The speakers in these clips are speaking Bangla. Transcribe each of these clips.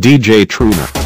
DJ Truna.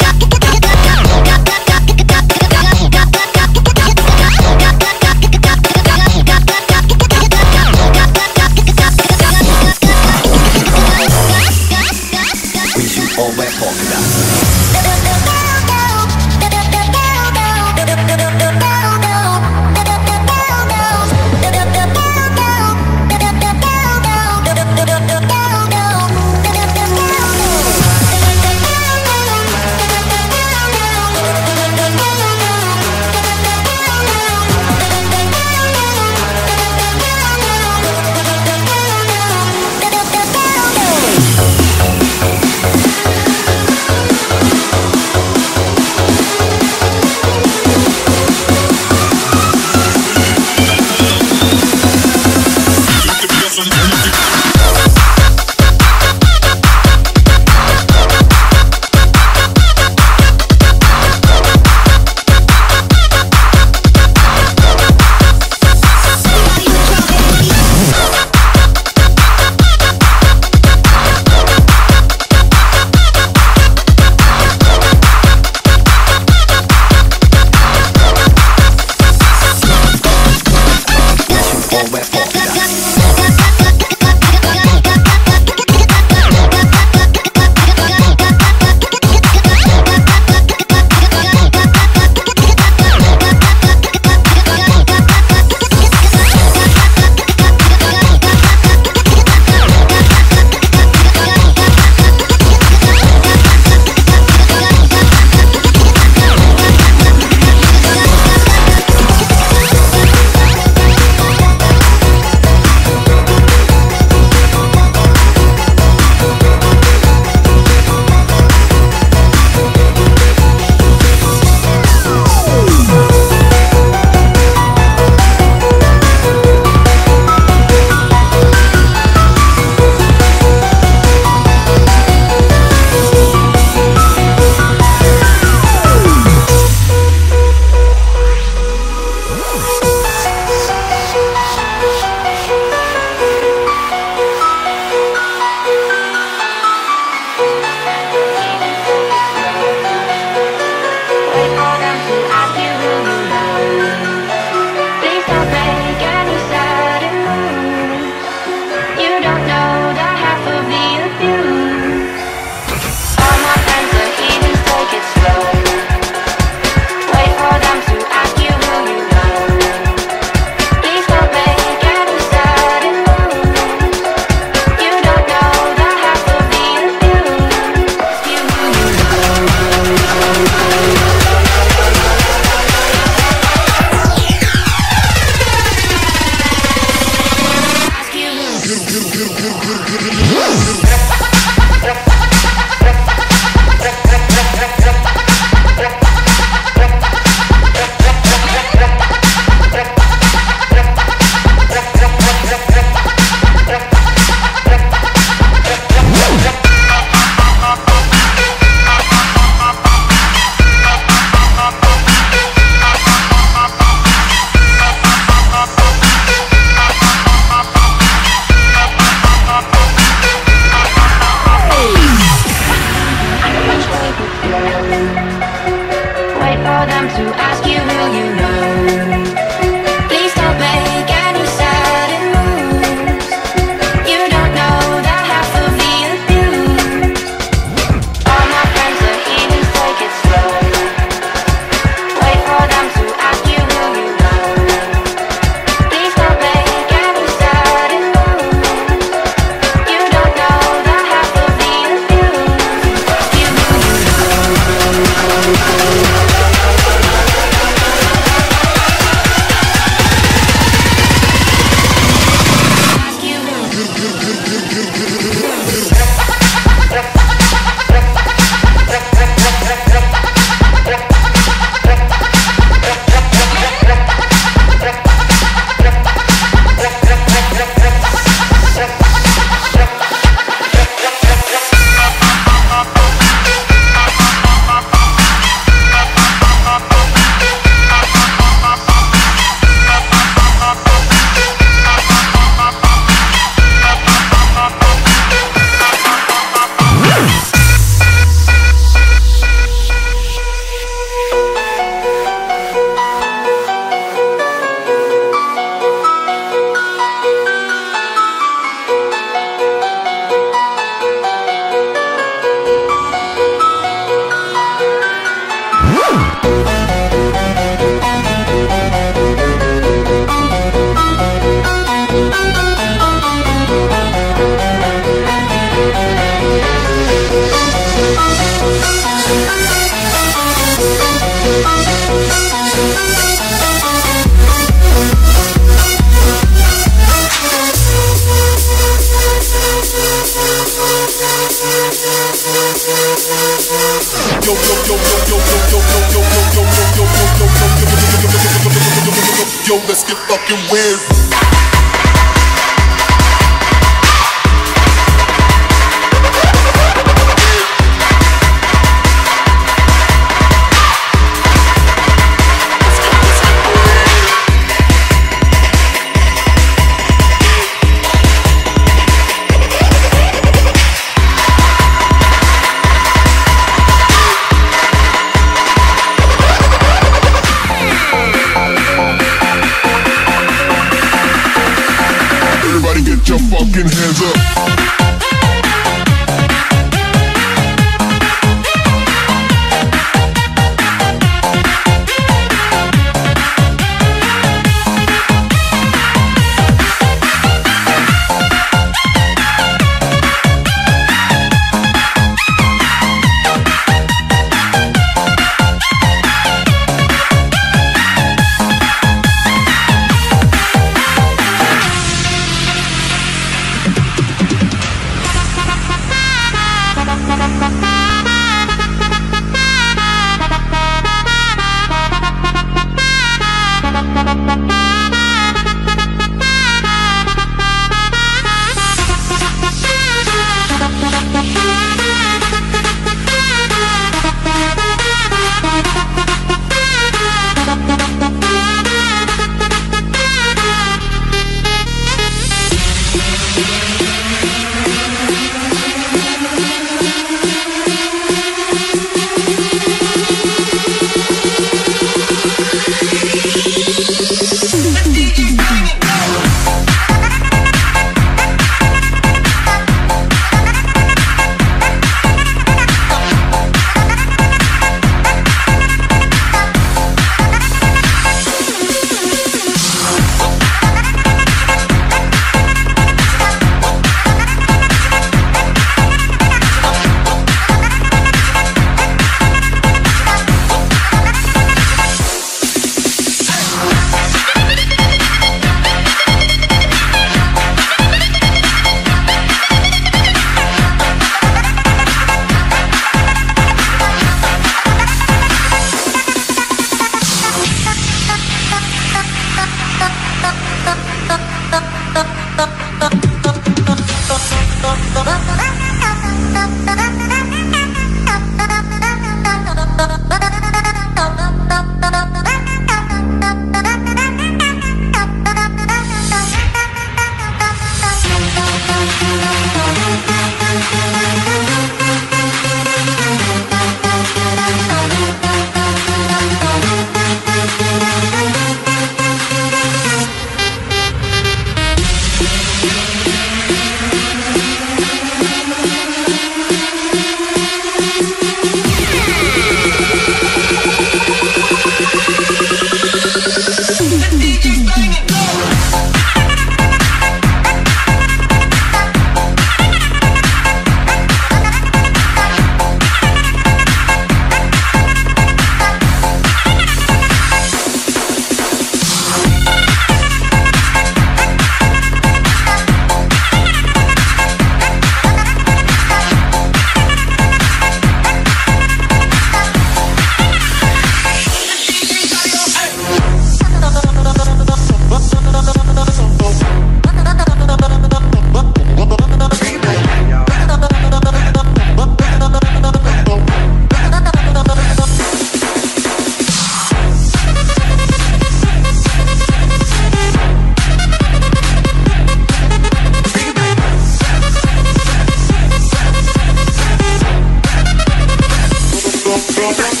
Break it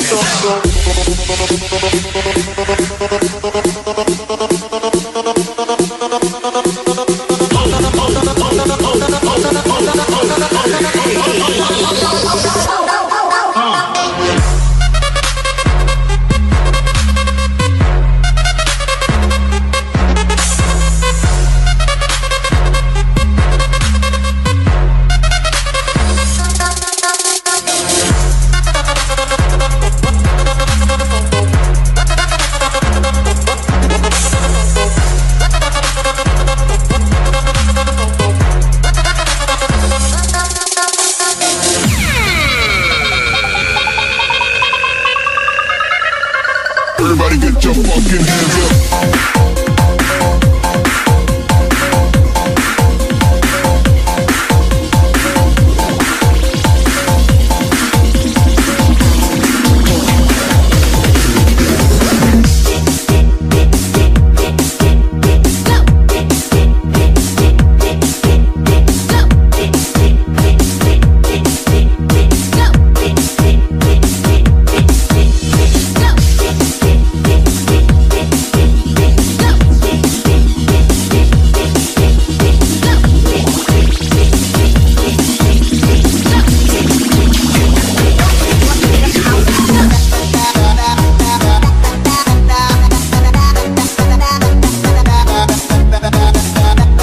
down.